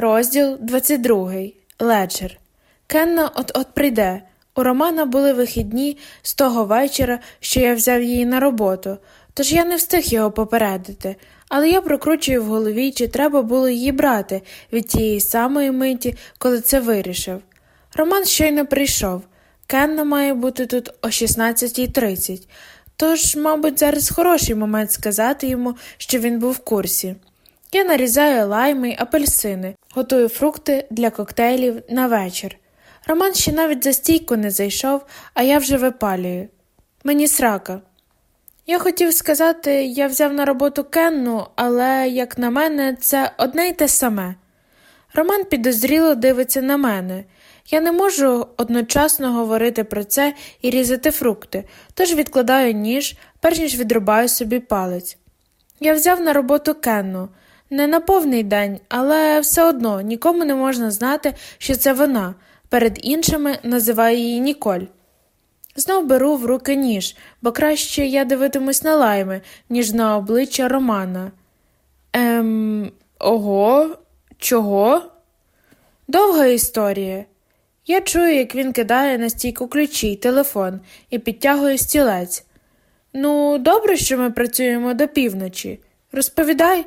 Розділ 22. Леджер. Кенна от-от прийде. У Романа були вихідні з того вечора, що я взяв її на роботу, тож я не встиг його попередити, але я прокручую в голові, чи треба було її брати від тієї самої миті, коли це вирішив. Роман щойно прийшов. Кенна має бути тут о 16.30, тож, мабуть, зараз хороший момент сказати йому, що він був в курсі. Я нарізаю лайми й апельсини, готую фрукти для коктейлів на вечір. Роман ще навіть за стійку не зайшов, а я вже випалюю. Мені срака. Я хотів сказати, я взяв на роботу Кенну, але, як на мене, це одне й те саме. Роман підозріло дивиться на мене. Я не можу одночасно говорити про це і різати фрукти, тож відкладаю ніж, перш ніж відрубаю собі палець. Я взяв на роботу Кенну. Не на повний день, але все одно нікому не можна знати, що це вона. Перед іншими називаю її Ніколь. Знов беру в руки ніж, бо краще я дивитимусь на лайми, ніж на обличчя Романа. Ем, ого, чого? Довга історія. Я чую, як він кидає на стійку ключі й телефон і підтягує стілець. Ну, добре, що ми працюємо до півночі. Розповідай.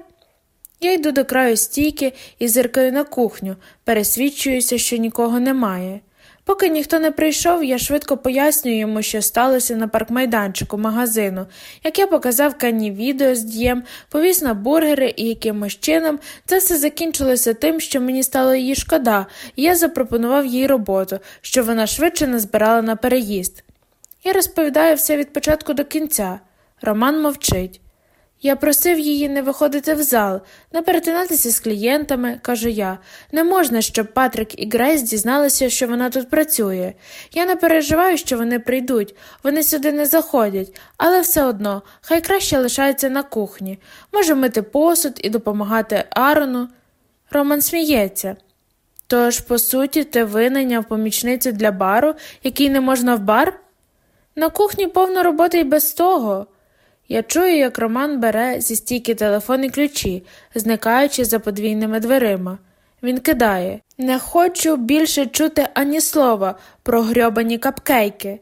Я йду до краю стійки і зиркаю на кухню, пересвідчуюся, що нікого немає. Поки ніхто не прийшов, я швидко пояснюю йому, що сталося на паркмайданчику магазину, як я показав Канні відео з дієм, повіз на бургери і якимось чином це все закінчилося тим, що мені стало її шкода, і я запропонував їй роботу, що вона швидше не збирала на переїзд. Я розповідаю все від початку до кінця. Роман мовчить. Я просив її не виходити в зал, не перетинатися з клієнтами, кажу я. Не можна, щоб Патрик і Грейс дізналися, що вона тут працює. Я не переживаю, що вони прийдуть, вони сюди не заходять, але все одно, хай краще лишаються на кухні. Може мити посуд і допомагати Арону. Роман сміється. Тож, по суті, ти винайняв помічницю для бару, який не можна в бар? На кухні повно роботи й без того. Я чую, як Роман бере зі стійки телефон і ключі, зникаючи за подвійними дверима. Він кидає Не хочу більше чути ані слова про грьобані капкейки.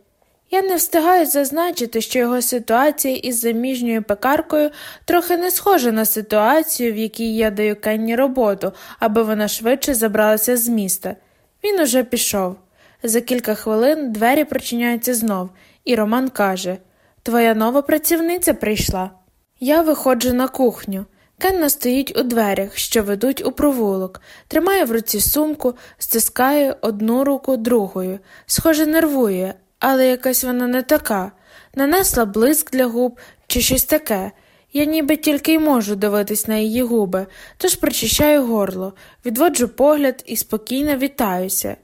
Я не встигаю зазначити, що його ситуація із заміжньою пекаркою трохи не схожа на ситуацію, в якій я даю Кенні роботу, аби вона швидше забралася з міста. Він уже пішов. За кілька хвилин двері прочиняються знов, і Роман каже Твоя нова працівниця прийшла. Я виходжу на кухню. Кенна стоїть у дверях, що ведуть у провулок, тримає в руці сумку, стискає одну руку другою. Схоже, нервує, але якась вона не така. Нанесла блиск для губ чи щось таке. Я ніби тільки й можу дивитись на її губи, тож прочищаю горло, відводжу погляд і спокійно вітаюся.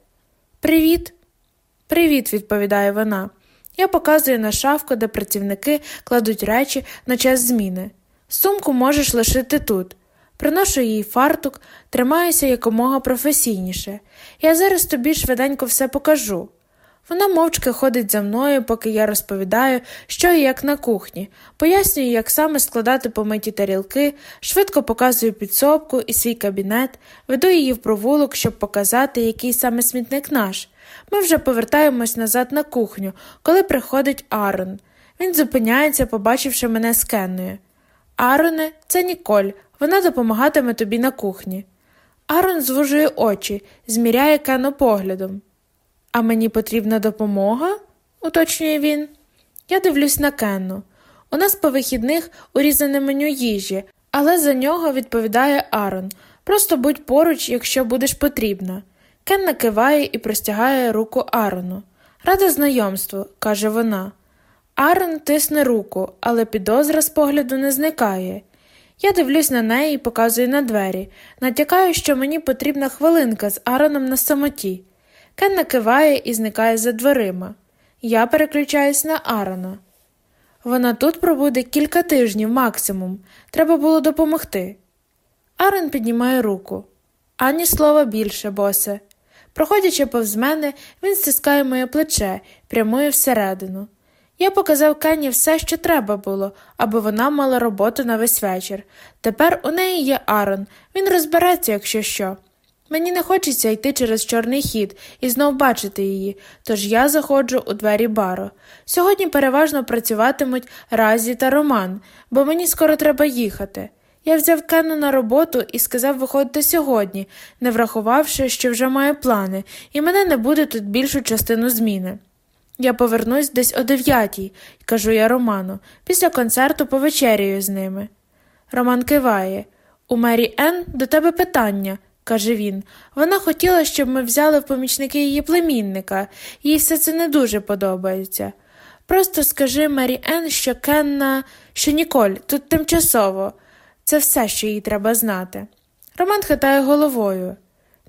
Привіт. Привіт, відповідає вона. Я показую на шафку, де працівники кладуть речі на час зміни. Сумку можеш лишити тут. Приношу їй фартук, тримаюся якомога професійніше. Я зараз тобі швиденько все покажу. Вона мовчки ходить за мною, поки я розповідаю, що і як на кухні, пояснюю, як саме складати помиті тарілки, швидко показую підсобку і свій кабінет, веду її в провулок, щоб показати, який саме смітник наш. Ми вже повертаємось назад на кухню, коли приходить Арон. Він зупиняється, побачивши мене з Кенною. Ароне, це Ніколь, вона допомагатиме тобі на кухні. Арон звужує очі, зміряє Кену поглядом. А мені потрібна допомога? уточнює він. Я дивлюсь на Кенну. У нас по вихідних урізане меню їжі, але за нього відповідає Арон. Просто будь поруч, якщо будеш потрібна. Кенна киває і простягає руку Арону. Рада знайомству, каже вона. Арон тисне руку, але підозра з погляду не зникає. Я дивлюсь на неї і показую на двері, натякаю, що мені потрібна хвилинка з Ароном на самоті. Кенна киває і зникає за дверима. Я переключаюсь на Арона. Вона тут пробуде кілька тижнів максимум. Треба було допомогти. Арон піднімає руку. Ані слова більше, босе. Проходячи повз мене, він стискає моє плече, прямує всередину. Я показав Кенні все, що треба було, аби вона мала роботу на весь вечір. Тепер у неї є Арон, він розбереться, якщо що. Мені не хочеться йти через чорний хід і знов бачити її, тож я заходжу у двері бару. Сьогодні переважно працюватимуть Разі та Роман, бо мені скоро треба їхати. Я взяв Кену на роботу і сказав виходити сьогодні, не врахувавши, що вже маю плани, і мене не буде тут більшу частину зміни. Я повернусь десь о дев'ятій, кажу я Роману, після концерту повечеряю з ними. Роман киває. У Мері Ен до тебе питання, каже він. Вона хотіла, щоб ми взяли в помічники її племінника, їй все це не дуже подобається. Просто скажи Мері Ен, що Кенна, що Ніколь, тут тимчасово. Це все, що їй треба знати. Роман хитає головою.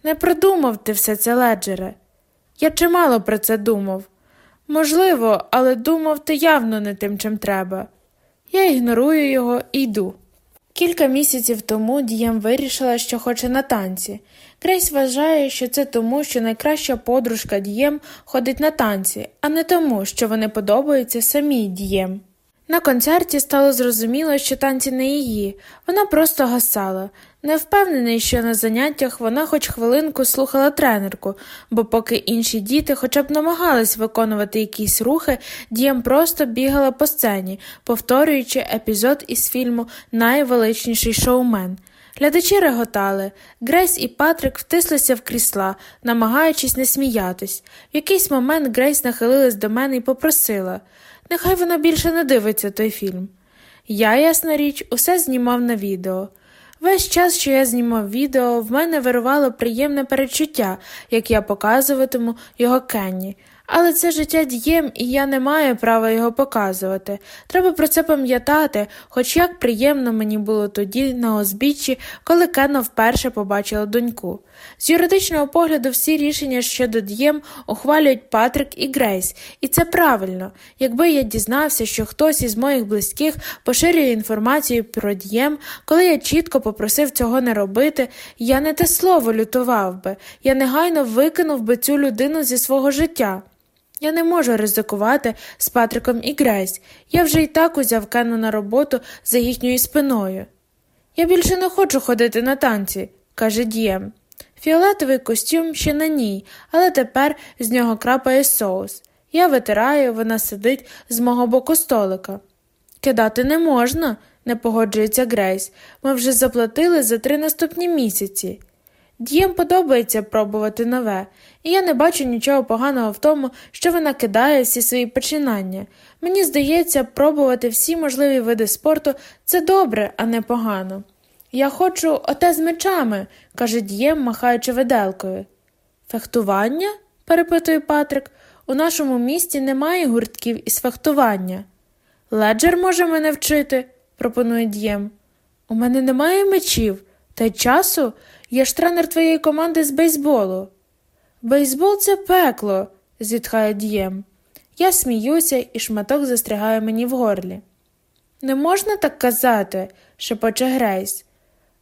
Не продумав ти все це, леджере. Я чимало про це думав. Можливо, але думав ти явно не тим, чим треба. Я ігнорую його і йду. Кілька місяців тому Дієм вирішила, що хоче на танці. Крейс вважає, що це тому, що найкраща подружка Дієм ходить на танці, а не тому, що вони подобаються самій Дієм. На концерті стало зрозуміло, що танці не її, вона просто гасала. Не впевнений, що на заняттях вона хоч хвилинку слухала тренерку, бо поки інші діти хоча б намагались виконувати якісь рухи, Дієм просто бігала по сцені, повторюючи епізод із фільму Найвеличніший шоумен. Глядачі реготали. Грейс і Патрик втислися в крісла, намагаючись не сміятись. В якийсь момент Грейс нахилилась до мене і попросила нехай вона більше не дивиться той фільм. Я, ясна річ, усе знімав на відео. Весь час, що я знімав відео, в мене вирувало приємне перечуття, як я показуватиму його Кенні. Але це життя дієм, і я не маю права його показувати. Треба про це пам'ятати, хоч як приємно мені було тоді на озбіччі, коли Кена вперше побачила доньку. З юридичного погляду всі рішення щодо дієм ухвалюють Патрик і Грейс, і це правильно. Якби я дізнався, що хтось із моїх близьких поширює інформацію про дієм, коли я чітко попросив цього не робити, я не те слово лютував би, я негайно викинув би цю людину зі свого життя. Я не можу ризикувати з Патриком і Грейс. Я вже й так узяв Кену на роботу за їхньою спиною. Я більше не хочу ходити на танці, каже Дієм. Фіолетовий костюм ще на ній, але тепер з нього крапає соус. Я витираю, вона сидить з мого боку столика. Кидати не можна, не погоджується Грейс. Ми вже заплатили за три наступні місяці. Дієм подобається пробувати нове, і я не бачу нічого поганого в тому, що вона кидає всі свої починання. Мені здається, пробувати всі можливі види спорту це добре, а не погано. Я хочу оте з мечами, каже Дієм, махаючи виделкою. Фехтування? перепитує Патрик. У нашому місті немає гуртків із фехтування. Леджер може мене вчити, пропонує Дієм. У мене немає мечів, та й часу. Я ж тренер твоєї команди з бейсболу. Бейсбол це пекло, зітхає Дієм. Я сміюся і шматок застрягає мені в горлі. Не можна так казати, шепоче Грейс.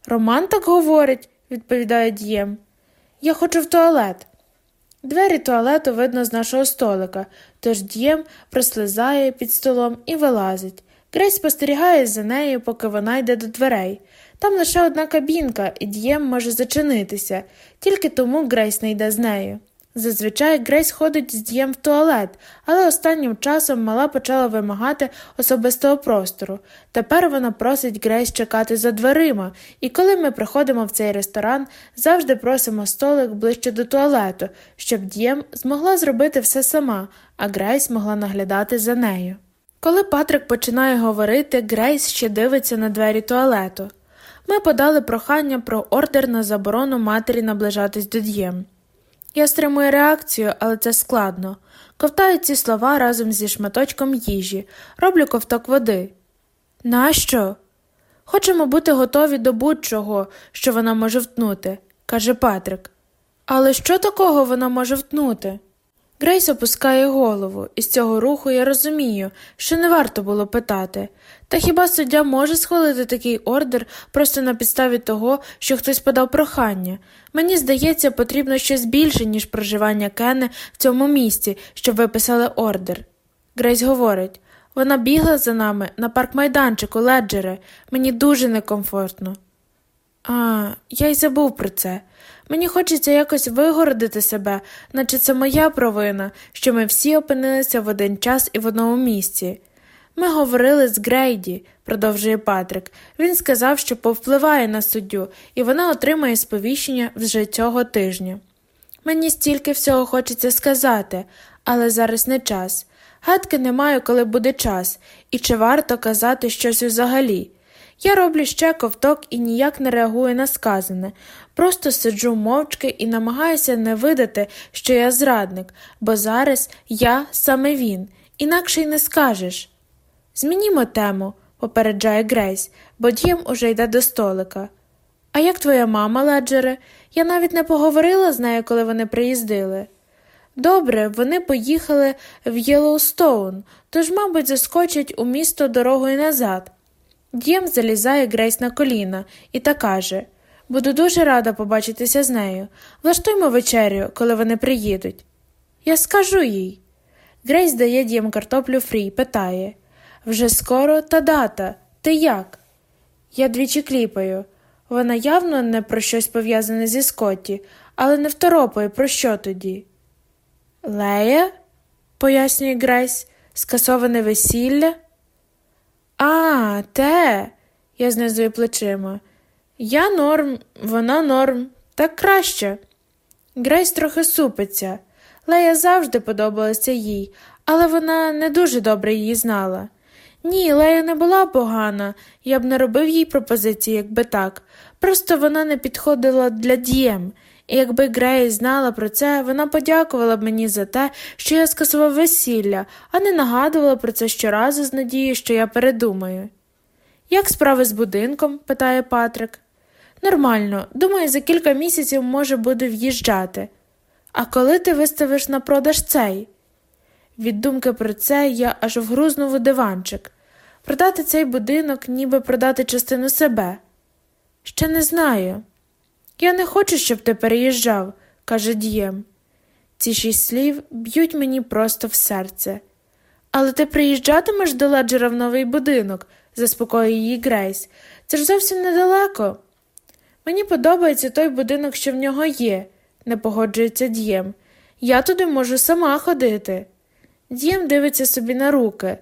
Роман так говорить, відповідає Дієм. Я хочу в туалет. Двері туалету видно з нашого столика, тож Дієм прослизає під столом і вилазить. Грейс спостерігає за нею, поки вона йде до дверей. Там лише одна кабінка, і Дієм може зачинитися, тільки тому Грейс не йде з нею. Зазвичай Грейс ходить з Дієм в туалет, але останнім часом мала почала вимагати особистого простору. Тепер вона просить Грейс чекати за дверима, і коли ми приходимо в цей ресторан, завжди просимо столик ближче до туалету, щоб Дієм змогла зробити все сама, а Грейс могла наглядати за нею. Коли Патрик починає говорити, Грейс ще дивиться на двері туалету. Ми подали прохання про ордер на заборону матері наближатись до дієм. Я стримую реакцію, але це складно. Ковтаю ці слова разом зі шматочком їжі, роблю ковток води. Нащо? Хочемо бути готові до будь-чого, що вона може втнути, каже Патрик. Але що такого вона може втнути? Грейс опускає голову, і з цього руху я розумію, що не варто було питати. Та хіба суддя може схвалити такий ордер просто на підставі того, що хтось подав прохання? Мені здається, потрібно щось більше, ніж проживання Кени в цьому місці, щоб виписали ордер. Грейс говорить вона бігла за нами на парк майданчику, леджере, мені дуже некомфортно. А, я й забув про це. Мені хочеться якось вигородити себе, наче це моя провина, що ми всі опинилися в один час і в одному місці. Ми говорили з Грейді, продовжує Патрик. Він сказав, що повпливає на суддю, і вона отримає сповіщення вже цього тижня. Мені стільки всього хочеться сказати, але зараз не час. Гадки не маю, коли буде час, і чи варто казати щось взагалі. Я роблю ще ковток і ніяк не реагую на сказане, просто сиджу мовчки і намагаюся не видати, що я зрадник, бо зараз я саме він, інакше й не скажеш. Змінімо тему, попереджає Грейс, бо Дім уже йде до столика. А як твоя мама, Леджере? Я навіть не поговорила з нею, коли вони приїздили. Добре, вони поїхали в Єлоустоун, тож, мабуть, заскочать у місто дорогою назад. Дєм залізає Грейс на коліна і та каже Буду дуже рада побачитися з нею. Влаштуймо вечерю, коли вони приїдуть. Я скажу їй. Грейс дає Дєм картоплю фрі питає Вже скоро та дата. Ти як? Я двічі кліпаю. Вона явно не про щось пов'язане зі Скотті, але не второпає, про що тоді. Лея, пояснює Грейс, скасоване весілля. Те, я знизую плечима. Я норм, вона норм, так краще. Грейс трохи супиться. Лея завжди подобалася їй, але вона не дуже добре її знала. Ні, Лея не була погана, я б не робив їй пропозиції, якби так. Просто вона не підходила для дієм, і якби Грейс знала про це, вона подякувала б мені за те, що я скасував весілля, а не нагадувала про це щоразу з надією, що я передумаю. Як справи з будинком? питає Патрик. Нормально, думаю, за кілька місяців може буде в'їжджати. А коли ти виставиш на продаж цей? Від думки про це я аж вгрузнув у диванчик. Продати цей будинок, ніби продати частину себе. Ще не знаю. Я не хочу, щоб ти переїжджав, каже Дієм. Ці шість слів б'ють мені просто в серце. Але ти приїжджатимеш до Леджера в новий будинок, заспокоює її Грейс. Це ж зовсім недалеко. Мені подобається той будинок, що в нього є, не погоджується Дієм. Я туди можу сама ходити. Дієм дивиться собі на руки.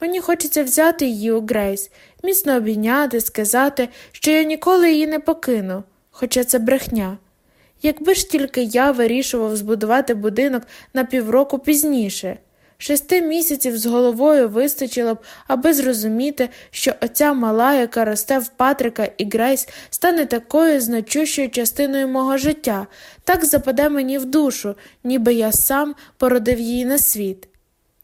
Мені хочеться взяти її у Грейс, міцно обійняти, сказати, що я ніколи її не покину, хоча це брехня. Якби ж тільки я вирішував збудувати будинок на півроку пізніше. Шести місяців з головою вистачило б, аби зрозуміти, що оця мала, яка росте в Патрика і Грейс, стане такою значущою частиною мого життя, так западе мені в душу, ніби я сам породив її на світ.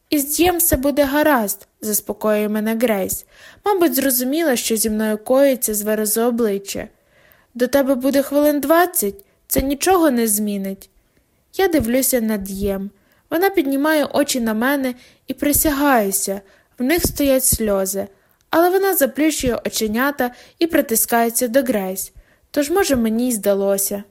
Із дієм все буде гаразд, заспокоює мене Грейс. Мабуть, зрозуміла, що зі мною коїться з виразу обличчя. До тебе буде хвилин двадцять, це нічого не змінить. Я дивлюся на дієм. Вона піднімає очі на мене і присягаюся, в них стоять сльози, але вона заплющує оченята і притискається до Грейс, тож, може, мені й здалося.